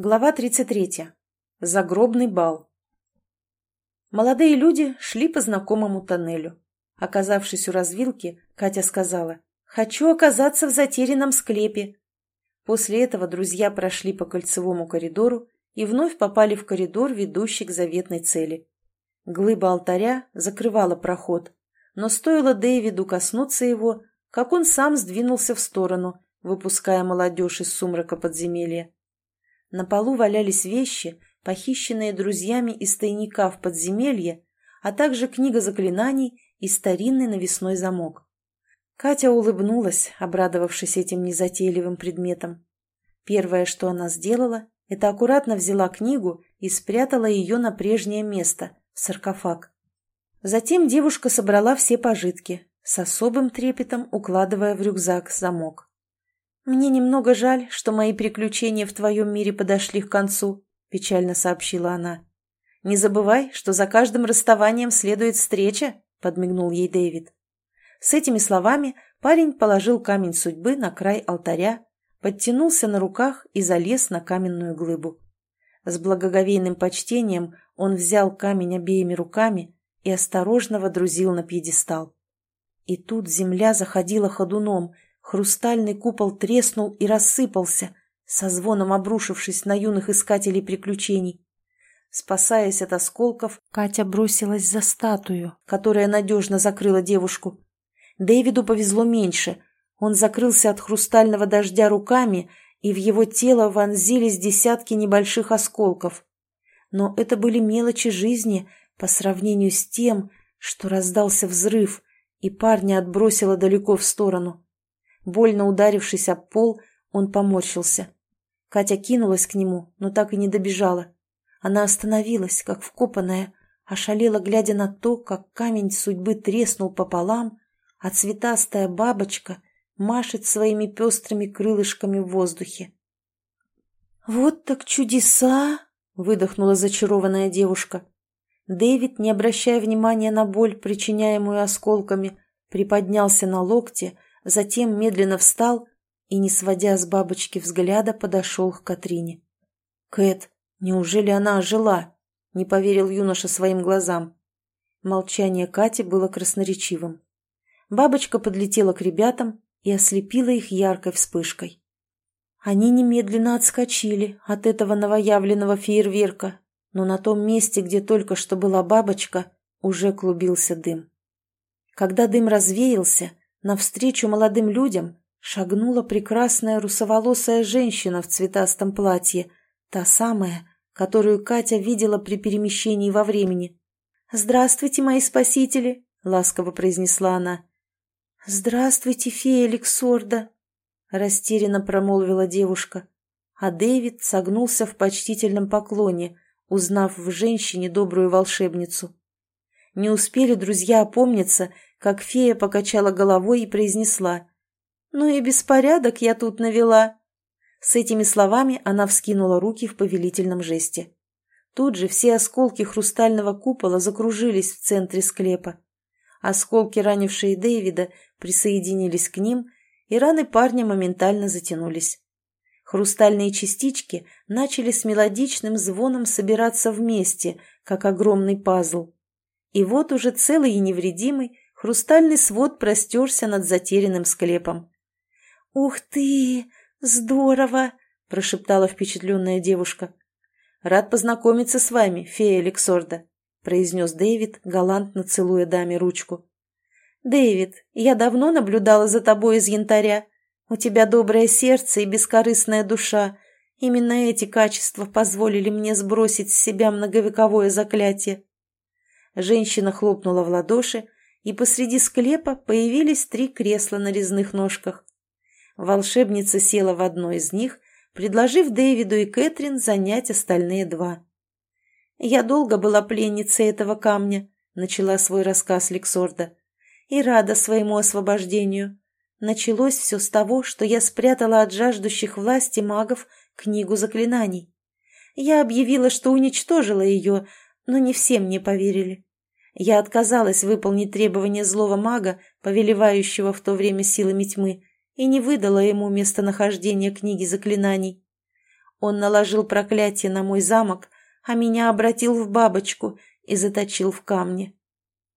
Глава 33. Загробный бал. Молодые люди шли по знакомому тоннелю. Оказавшись у развилки, Катя сказала «Хочу оказаться в затерянном склепе». После этого друзья прошли по кольцевому коридору и вновь попали в коридор, ведущий к заветной цели. Глыба алтаря закрывала проход, но стоило Дэвиду коснуться его, как он сам сдвинулся в сторону, выпуская молодежь из сумрака подземелья. На полу валялись вещи, похищенные друзьями из тайника в подземелье, а также книга заклинаний и старинный навесной замок. Катя улыбнулась, обрадовавшись этим незатейливым предметом. Первое, что она сделала, это аккуратно взяла книгу и спрятала ее на прежнее место, в саркофаг. Затем девушка собрала все пожитки, с особым трепетом укладывая в рюкзак замок. «Мне немного жаль, что мои приключения в твоем мире подошли к концу», — печально сообщила она. «Не забывай, что за каждым расставанием следует встреча», — подмигнул ей Дэвид. С этими словами парень положил камень судьбы на край алтаря, подтянулся на руках и залез на каменную глыбу. С благоговейным почтением он взял камень обеими руками и осторожно водрузил на пьедестал. И тут земля заходила ходуном — Хрустальный купол треснул и рассыпался, со звоном обрушившись на юных искателей приключений. Спасаясь от осколков, Катя бросилась за статую, которая надежно закрыла девушку. Дэвиду повезло меньше. Он закрылся от хрустального дождя руками, и в его тело вонзились десятки небольших осколков. Но это были мелочи жизни по сравнению с тем, что раздался взрыв, и парня отбросило далеко в сторону. Больно ударившись об пол, он поморщился. Катя кинулась к нему, но так и не добежала. Она остановилась, как вкопанная, ошалела, глядя на то, как камень судьбы треснул пополам, а цветастая бабочка машет своими пестрыми крылышками в воздухе. «Вот так чудеса!» — выдохнула зачарованная девушка. Дэвид, не обращая внимания на боль, причиняемую осколками, приподнялся на локте затем медленно встал и, не сводя с бабочки взгляда, подошел к Катрине. «Кэт, неужели она ожила?» — не поверил юноша своим глазам. Молчание Кати было красноречивым. Бабочка подлетела к ребятам и ослепила их яркой вспышкой. Они немедленно отскочили от этого новоявленного фейерверка, но на том месте, где только что была бабочка, уже клубился дым. Когда дым развеялся, Навстречу молодым людям шагнула прекрасная русоволосая женщина в цветастом платье, та самая, которую Катя видела при перемещении во времени. «Здравствуйте, мои спасители!» — ласково произнесла она. «Здравствуйте, фея Лексорда!» — растерянно промолвила девушка. А Дэвид согнулся в почтительном поклоне, узнав в женщине добрую волшебницу. Не успели друзья опомниться, как фея покачала головой и произнесла. «Ну и беспорядок я тут навела». С этими словами она вскинула руки в повелительном жесте. Тут же все осколки хрустального купола закружились в центре склепа. Осколки, ранившие Дэвида, присоединились к ним, и раны парня моментально затянулись. Хрустальные частички начали с мелодичным звоном собираться вместе, как огромный пазл. И вот уже целый и невредимый Хрустальный свод простерся над затерянным склепом. «Ух ты! Здорово!» – прошептала впечатленная девушка. «Рад познакомиться с вами, фея Лексорда», – произнес Дэвид, галантно целуя даме ручку. «Дэвид, я давно наблюдала за тобой из янтаря. У тебя доброе сердце и бескорыстная душа. Именно эти качества позволили мне сбросить с себя многовековое заклятие». Женщина хлопнула в ладоши, и посреди склепа появились три кресла на резных ножках. Волшебница села в одно из них, предложив Дэвиду и Кэтрин занять остальные два. «Я долго была пленницей этого камня», — начала свой рассказ Лексорда, «и рада своему освобождению. Началось все с того, что я спрятала от жаждущих власти магов книгу заклинаний. Я объявила, что уничтожила ее, но не все мне поверили. Я отказалась выполнить требования злого мага, повелевающего в то время силами тьмы, и не выдала ему местонахождение книги заклинаний. Он наложил проклятие на мой замок, а меня обратил в бабочку и заточил в камне.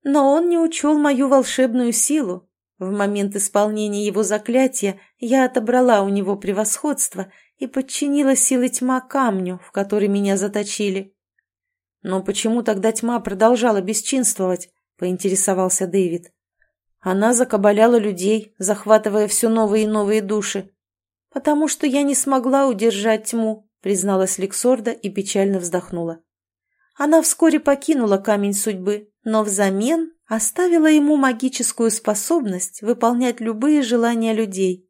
Но он не учел мою волшебную силу. В момент исполнения его заклятия я отобрала у него превосходство и подчинила силы тьма камню, в который меня заточили. «Но почему тогда тьма продолжала бесчинствовать?» — поинтересовался Дэвид. Она закабаляла людей, захватывая все новые и новые души. «Потому что я не смогла удержать тьму», — призналась Лексорда и печально вздохнула. Она вскоре покинула камень судьбы, но взамен оставила ему магическую способность выполнять любые желания людей.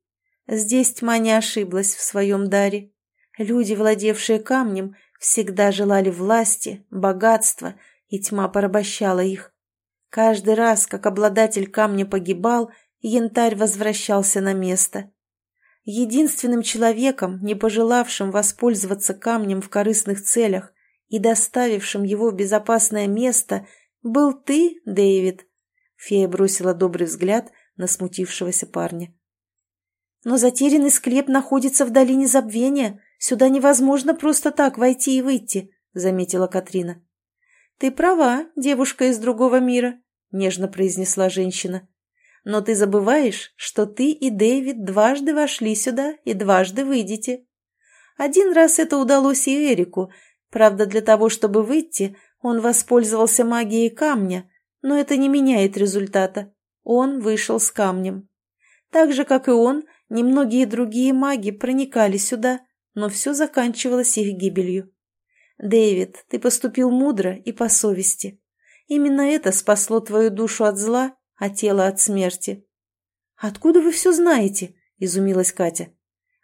Здесь тьма не ошиблась в своем даре. Люди, владевшие камнем, всегда желали власти, богатства, и тьма порабощала их. Каждый раз, как обладатель камня погибал, янтарь возвращался на место. Единственным человеком, не пожелавшим воспользоваться камнем в корыстных целях и доставившим его в безопасное место, был ты, Дэвид. Фея бросила добрый взгляд на смутившегося парня. Но затерянный склеп находится в долине забвения. Сюда невозможно просто так войти и выйти, — заметила Катрина. — Ты права, девушка из другого мира, — нежно произнесла женщина. — Но ты забываешь, что ты и Дэвид дважды вошли сюда и дважды выйдете. Один раз это удалось и Эрику. Правда, для того, чтобы выйти, он воспользовался магией камня, но это не меняет результата. Он вышел с камнем. Так же, как и он, Немногие другие маги проникали сюда, но все заканчивалось их гибелью. «Дэвид, ты поступил мудро и по совести. Именно это спасло твою душу от зла, а тело от смерти». «Откуда вы все знаете?» – изумилась Катя.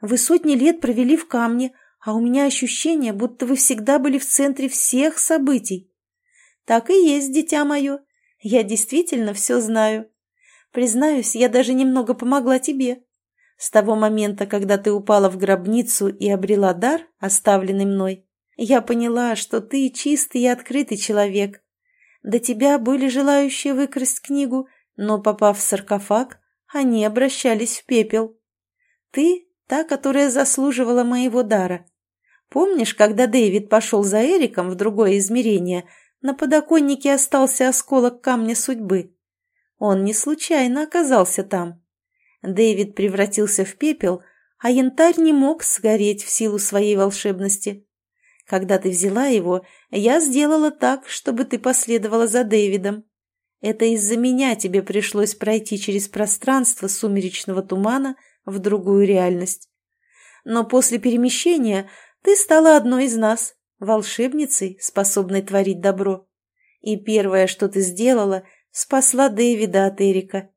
«Вы сотни лет провели в камне, а у меня ощущение, будто вы всегда были в центре всех событий». «Так и есть, дитя мое. Я действительно все знаю. Признаюсь, я даже немного помогла тебе. С того момента, когда ты упала в гробницу и обрела дар, оставленный мной, я поняла, что ты чистый и открытый человек. До тебя были желающие выкрасть книгу, но, попав в саркофаг, они обращались в пепел. Ты — та, которая заслуживала моего дара. Помнишь, когда Дэвид пошел за Эриком в другое измерение, на подоконнике остался осколок камня судьбы? Он не случайно оказался там. Дэвид превратился в пепел, а янтарь не мог сгореть в силу своей волшебности. Когда ты взяла его, я сделала так, чтобы ты последовала за Дэвидом. Это из-за меня тебе пришлось пройти через пространство сумеречного тумана в другую реальность. Но после перемещения ты стала одной из нас, волшебницей, способной творить добро. И первое, что ты сделала, спасла Дэвида от Эрика.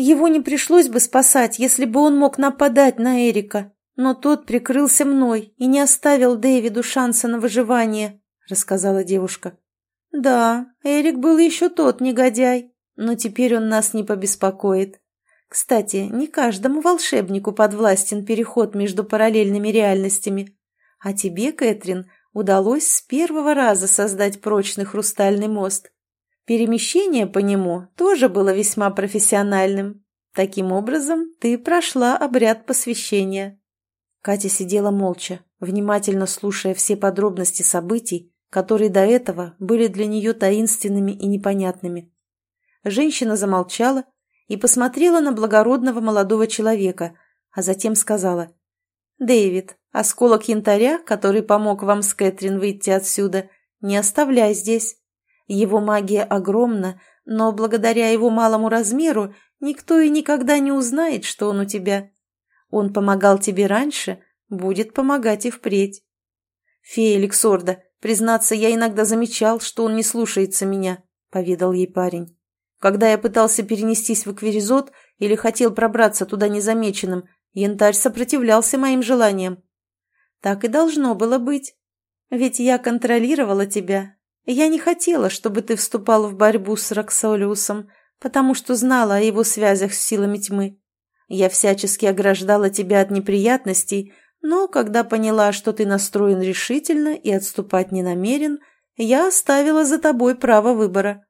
Его не пришлось бы спасать, если бы он мог нападать на Эрика, но тот прикрылся мной и не оставил Дэвиду шанса на выживание», — рассказала девушка. «Да, Эрик был еще тот негодяй, но теперь он нас не побеспокоит. Кстати, не каждому волшебнику подвластен переход между параллельными реальностями. А тебе, Кэтрин, удалось с первого раза создать прочный хрустальный мост. Перемещение по нему тоже было весьма профессиональным. Таким образом, ты прошла обряд посвящения. Катя сидела молча, внимательно слушая все подробности событий, которые до этого были для нее таинственными и непонятными. Женщина замолчала и посмотрела на благородного молодого человека, а затем сказала, «Дэвид, осколок янтаря, который помог вам с Кэтрин выйти отсюда, не оставляй здесь. Его магия огромна, но благодаря его малому размеру никто и никогда не узнает, что он у тебя. Он помогал тебе раньше, будет помогать и впредь. Фея Лексорда, признаться, я иногда замечал, что он не слушается меня, — поведал ей парень. Когда я пытался перенестись в акваризот или хотел пробраться туда незамеченным, янтарь сопротивлялся моим желаниям. Так и должно было быть. Ведь я контролировала тебя, я не хотела, чтобы ты вступал в борьбу с Роксолиусом, потому что знала о его связях с силами тьмы. Я всячески ограждала тебя от неприятностей, но когда поняла, что ты настроен решительно и отступать не намерен, я оставила за тобой право выбора.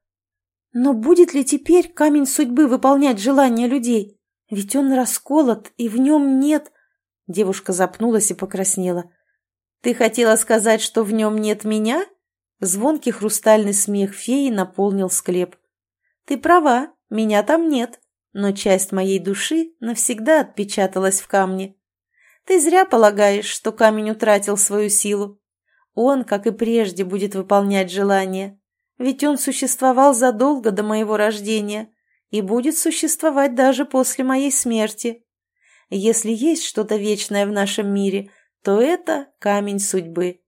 Но будет ли теперь камень судьбы выполнять желания людей? Ведь он расколот, и в нем нет... Девушка запнулась и покраснела. Ты хотела сказать, что в нем нет меня?» Звонкий хрустальный смех феи наполнил склеп. «Ты права, меня там нет, но часть моей души навсегда отпечаталась в камне. Ты зря полагаешь, что камень утратил свою силу. Он, как и прежде, будет выполнять желания, ведь он существовал задолго до моего рождения и будет существовать даже после моей смерти. Если есть что-то вечное в нашем мире, то это камень судьбы.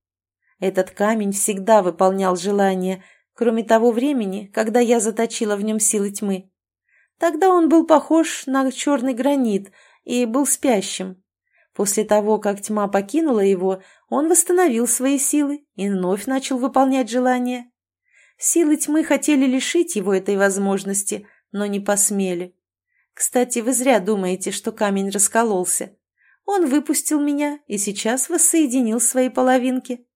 Этот камень всегда выполнял желания, кроме того времени, когда я заточила в нем силы тьмы. Тогда он был похож на черный гранит и был спящим. После того, как тьма покинула его, он восстановил свои силы и вновь начал выполнять желания. Силы тьмы хотели лишить его этой возможности, но не посмели. Кстати, вы зря думаете, что камень раскололся. Он выпустил меня и сейчас воссоединил свои половинки.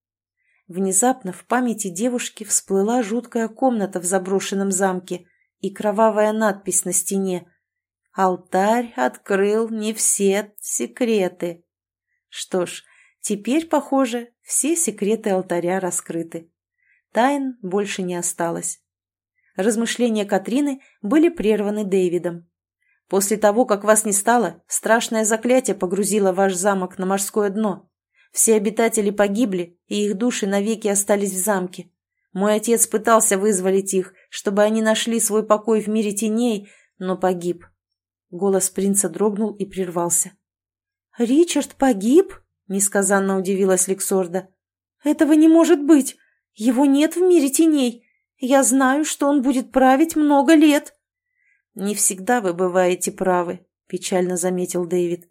Внезапно в памяти девушки всплыла жуткая комната в заброшенном замке и кровавая надпись на стене Алтарь открыл не все секреты. Что ж, теперь, похоже, все секреты алтаря раскрыты. Тайн больше не осталось. Размышления Катрины были прерваны Дэвидом. После того, как вас не стало, страшное заклятие погрузило ваш замок на морское дно. Все обитатели погибли, и их души навеки остались в замке. Мой отец пытался вызволить их, чтобы они нашли свой покой в мире теней, но погиб. Голос принца дрогнул и прервался. «Ричард погиб?» — несказанно удивилась Лексорда. «Этого не может быть! Его нет в мире теней! Я знаю, что он будет править много лет!» «Не всегда вы бываете правы», — печально заметил Дэвид.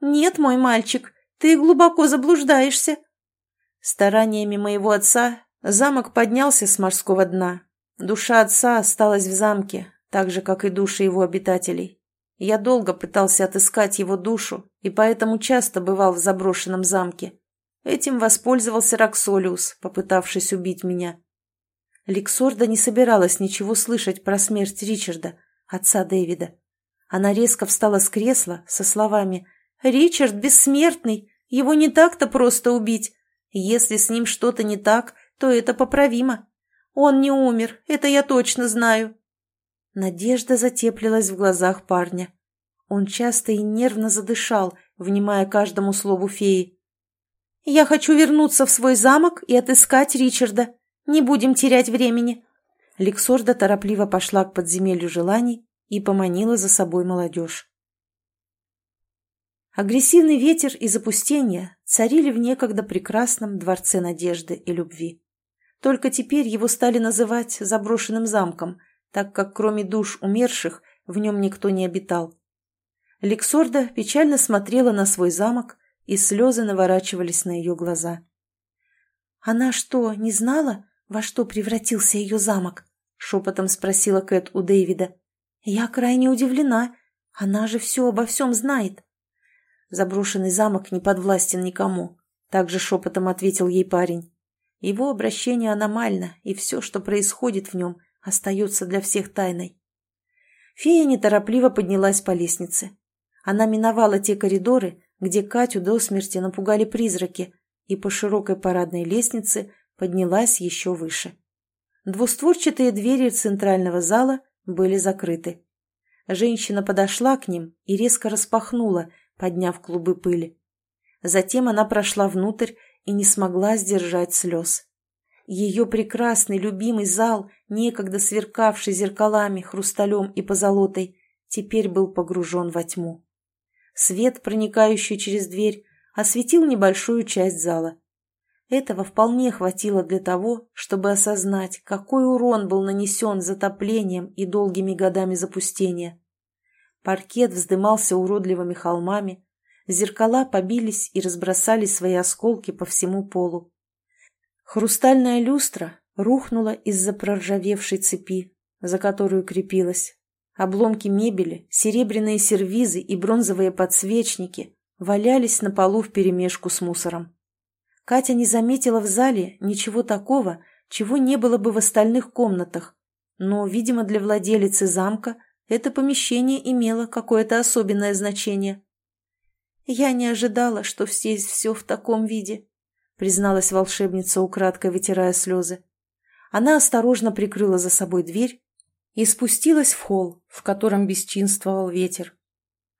«Нет, мой мальчик, ты глубоко заблуждаешься». Стараниями моего отца замок поднялся с морского дна. Душа отца осталась в замке, так же, как и души его обитателей. Я долго пытался отыскать его душу и поэтому часто бывал в заброшенном замке. Этим воспользовался Роксолиус, попытавшись убить меня. Ликсорда не собиралась ничего слышать про смерть Ричарда, отца Дэвида. Она резко встала с кресла со словами «Ричард бессмертный, его не так-то просто убить. Если с ним что-то не так, то это поправимо. Он не умер, это я точно знаю». Надежда затеплилась в глазах парня. Он часто и нервно задышал, внимая каждому слову феи. «Я хочу вернуться в свой замок и отыскать Ричарда. Не будем терять времени». Лексорда торопливо пошла к подземелью желаний и поманила за собой молодежь. Агрессивный ветер и запустение царили в некогда прекрасном дворце надежды и любви. Только теперь его стали называть заброшенным замком, так как кроме душ умерших в нем никто не обитал. Лексорда печально смотрела на свой замок, и слезы наворачивались на ее глаза. «Она что, не знала, во что превратился ее замок?» — шепотом спросила Кэт у Дэвида. «Я крайне удивлена. Она же все обо всем знает». «Заброшенный замок не подвластен никому», — также шепотом ответил ей парень. «Его обращение аномально, и все, что происходит в нем, остается для всех тайной. Фея неторопливо поднялась по лестнице. Она миновала те коридоры, где Катю до смерти напугали призраки, и по широкой парадной лестнице поднялась еще выше. Двустворчатые двери центрального зала были закрыты. Женщина подошла к ним и резко распахнула, подняв клубы пыли. Затем она прошла внутрь и не смогла сдержать слез. Ее прекрасный любимый зал, некогда сверкавший зеркалами, хрусталем и позолотой, теперь был погружен во тьму. Свет, проникающий через дверь, осветил небольшую часть зала. Этого вполне хватило для того, чтобы осознать, какой урон был нанесен затоплением и долгими годами запустения. Паркет вздымался уродливыми холмами, зеркала побились и разбросали свои осколки по всему полу. Хрустальная люстра рухнула из-за проржавевшей цепи, за которую крепилась. Обломки мебели, серебряные сервизы и бронзовые подсвечники валялись на полу вперемешку с мусором. Катя не заметила в зале ничего такого, чего не было бы в остальных комнатах, но, видимо, для владелицы замка это помещение имело какое-то особенное значение. «Я не ожидала, что здесь все в таком виде», призналась волшебница, украдкой вытирая слезы. Она осторожно прикрыла за собой дверь и спустилась в холл, в котором бесчинствовал ветер.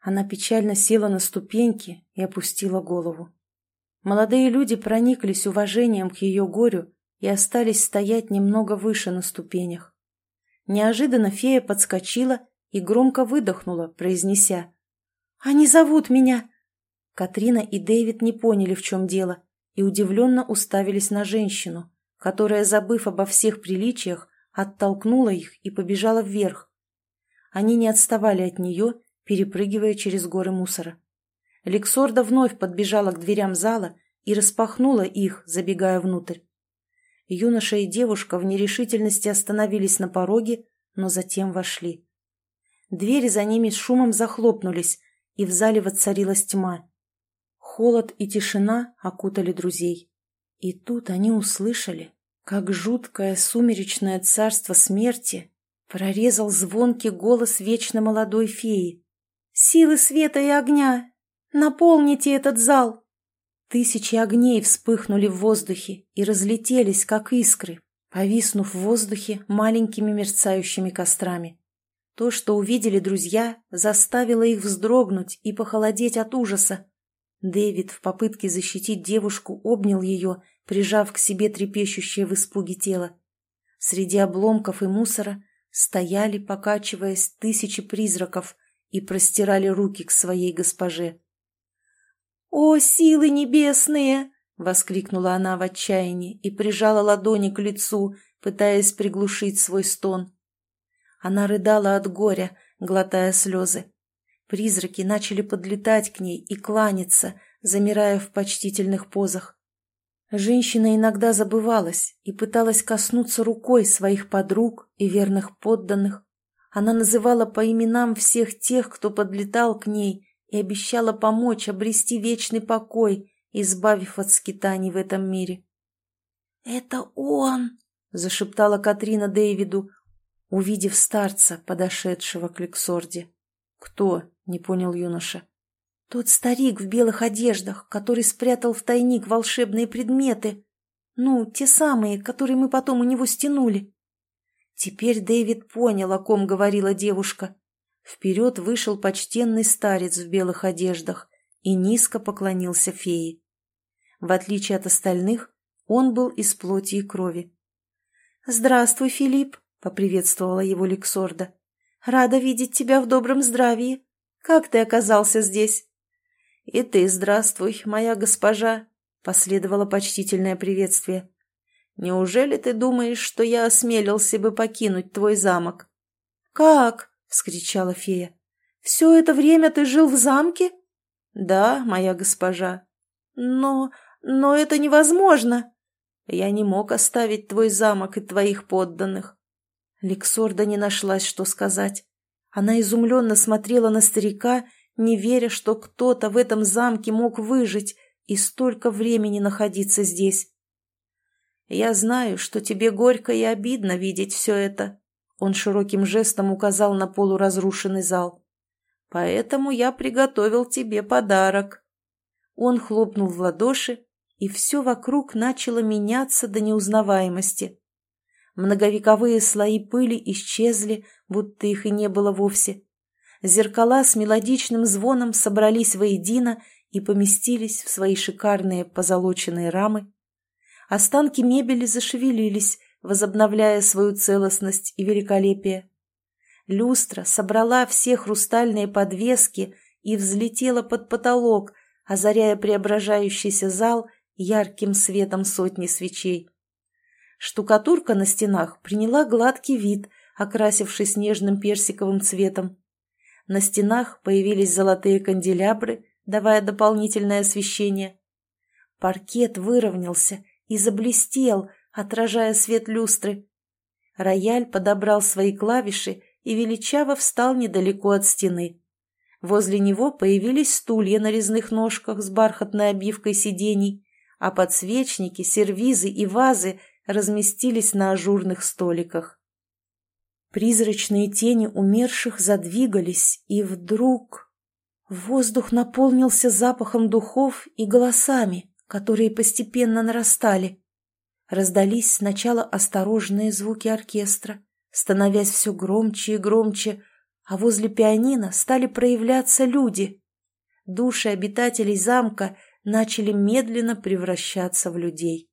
Она печально села на ступеньки и опустила голову. Молодые люди прониклись уважением к ее горю и остались стоять немного выше на ступенях. Неожиданно фея подскочила и громко выдохнула, произнеся «Они зовут меня!» Катрина и Дэвид не поняли, в чем дело, и удивленно уставились на женщину, которая, забыв обо всех приличиях, оттолкнула их и побежала вверх. Они не отставали от нее, перепрыгивая через горы мусора. Лексорда вновь подбежала к дверям зала и распахнула их, забегая внутрь. Юноша и девушка в нерешительности остановились на пороге, но затем вошли. Двери за ними с шумом захлопнулись, и в зале воцарилась тьма. Холод и тишина окутали друзей. И тут они услышали, как жуткое сумеречное царство смерти прорезал звонкий голос вечно молодой феи. «Силы света и огня! Наполните этот зал!» Тысячи огней вспыхнули в воздухе и разлетелись, как искры, повиснув в воздухе маленькими мерцающими кострами. То, что увидели друзья, заставило их вздрогнуть и похолодеть от ужаса. Дэвид в попытке защитить девушку обнял ее, прижав к себе трепещущее в испуге тело. Среди обломков и мусора стояли, покачиваясь, тысячи призраков и простирали руки к своей госпоже. «О, силы небесные!» — воскликнула она в отчаянии и прижала ладони к лицу, пытаясь приглушить свой стон. Она рыдала от горя, глотая слезы. Призраки начали подлетать к ней и кланяться, замирая в почтительных позах. Женщина иногда забывалась и пыталась коснуться рукой своих подруг и верных подданных. Она называла по именам всех тех, кто подлетал к ней, и обещала помочь обрести вечный покой, избавив от скитаний в этом мире. «Это он!» — зашептала Катрина Дэвиду, увидев старца, подошедшего к Лексорде. «Кто?» — не понял юноша. «Тот старик в белых одеждах, который спрятал в тайник волшебные предметы. Ну, те самые, которые мы потом у него стянули». Теперь Дэвид понял, о ком говорила девушка. Вперед вышел почтенный старец в белых одеждах и низко поклонился фее. В отличие от остальных, он был из плоти и крови. «Здравствуй, Филипп!» — поприветствовала его Лексорда. «Рада видеть тебя в добром здравии. Как ты оказался здесь?» «И ты здравствуй, моя госпожа!» — последовало почтительное приветствие. «Неужели ты думаешь, что я осмелился бы покинуть твой замок?» «Как?» — вскричала фея. «Все это время ты жил в замке?» «Да, моя госпожа». «Но... но это невозможно!» «Я не мог оставить твой замок и твоих подданных». Лексорда не нашлась, что сказать. Она изумленно смотрела на старика, не веря, что кто-то в этом замке мог выжить и столько времени находиться здесь. «Я знаю, что тебе горько и обидно видеть все это», он широким жестом указал на полуразрушенный зал. «Поэтому я приготовил тебе подарок». Он хлопнул в ладоши, и все вокруг начало меняться до неузнаваемости. Многовековые слои пыли исчезли, будто их и не было вовсе. Зеркала с мелодичным звоном собрались воедино и поместились в свои шикарные позолоченные рамы. Останки мебели зашевелились, возобновляя свою целостность и великолепие. Люстра собрала все хрустальные подвески и взлетела под потолок, озаряя преображающийся зал ярким светом сотни свечей. Штукатурка на стенах приняла гладкий вид, окрасившись нежным персиковым цветом. На стенах появились золотые канделябры, давая дополнительное освещение. Паркет выровнялся и заблестел, отражая свет люстры. Рояль подобрал свои клавиши и величаво встал недалеко от стены. Возле него появились стулья на резных ножках с бархатной обивкой сидений, а подсвечники, сервизы и вазы разместились на ажурных столиках. Призрачные тени умерших задвигались, и вдруг... Воздух наполнился запахом духов и голосами, которые постепенно нарастали. Раздались сначала осторожные звуки оркестра, становясь все громче и громче, а возле пианино стали проявляться люди. Души обитателей замка начали медленно превращаться в людей.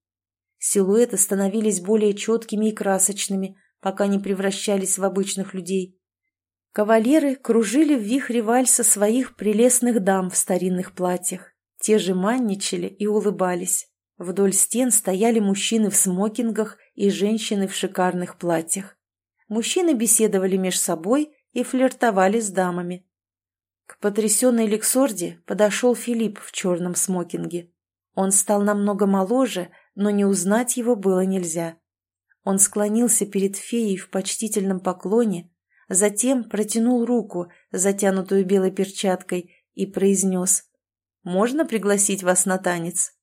Силуэты становились более четкими и красочными, пока не превращались в обычных людей. Кавалеры кружили в вихре вальса своих прелестных дам в старинных платьях. Те же манничали и улыбались. Вдоль стен стояли мужчины в смокингах и женщины в шикарных платьях. Мужчины беседовали между собой и флиртовали с дамами. К потрясенной Лексорде подошел Филипп в черном смокинге. Он стал намного моложе, но не узнать его было нельзя. Он склонился перед феей в почтительном поклоне, затем протянул руку, затянутую белой перчаткой, и произнес «Можно пригласить вас на танец?»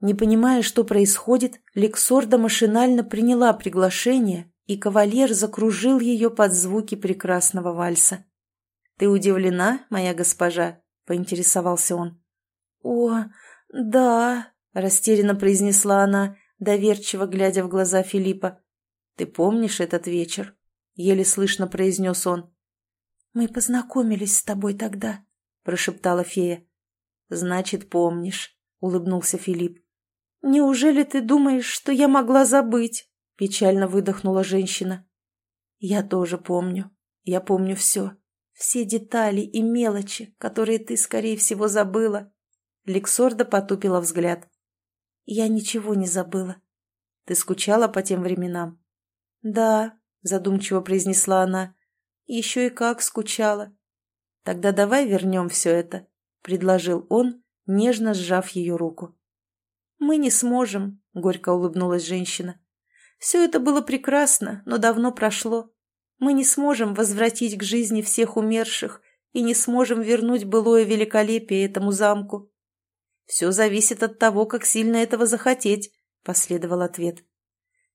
Не понимая, что происходит, Лексорда машинально приняла приглашение, и кавалер закружил ее под звуки прекрасного вальса. «Ты удивлена, моя госпожа?» — поинтересовался он. «О, да», — растерянно произнесла она, доверчиво глядя в глаза Филиппа. «Ты помнишь этот вечер?» — еле слышно произнес он. «Мы познакомились с тобой тогда», — прошептала фея. «Значит, помнишь», — улыбнулся Филипп. «Неужели ты думаешь, что я могла забыть?» — печально выдохнула женщина. «Я тоже помню. Я помню все. Все детали и мелочи, которые ты, скорее всего, забыла». Лексорда потупила взгляд. «Я ничего не забыла. Ты скучала по тем временам?» «Да», — задумчиво произнесла она. «Еще и как скучала». «Тогда давай вернем все это», — предложил он, нежно сжав ее руку. «Мы не сможем», — горько улыбнулась женщина. «Все это было прекрасно, но давно прошло. Мы не сможем возвратить к жизни всех умерших и не сможем вернуть былое великолепие этому замку». «Все зависит от того, как сильно этого захотеть», — последовал ответ.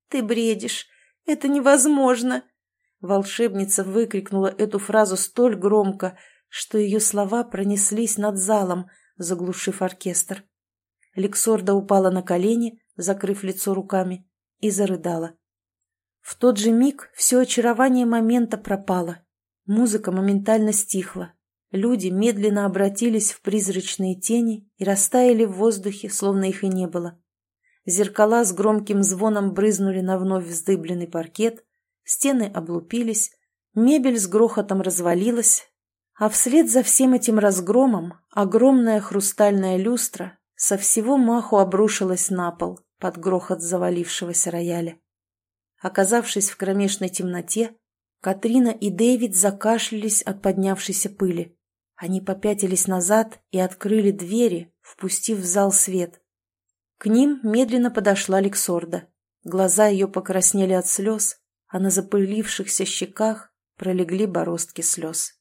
«Ты бредишь. Это невозможно!» Волшебница выкрикнула эту фразу столь громко, что ее слова пронеслись над залом, заглушив оркестр. Лексорда упала на колени, закрыв лицо руками, и зарыдала. В тот же миг все очарование момента пропало. Музыка моментально стихла. Люди медленно обратились в призрачные тени и растаяли в воздухе, словно их и не было. Зеркала с громким звоном брызнули на вновь вздыбленный паркет, стены облупились, мебель с грохотом развалилась, а вслед за всем этим разгромом огромная хрустальная люстра со всего маху обрушилась на пол под грохот завалившегося рояля. Оказавшись в кромешной темноте, Катрина и Дэвид закашлялись от поднявшейся пыли. Они попятились назад и открыли двери, впустив в зал свет. К ним медленно подошла Лексорда. Глаза ее покраснели от слез, а на запылившихся щеках пролегли бороздки слез.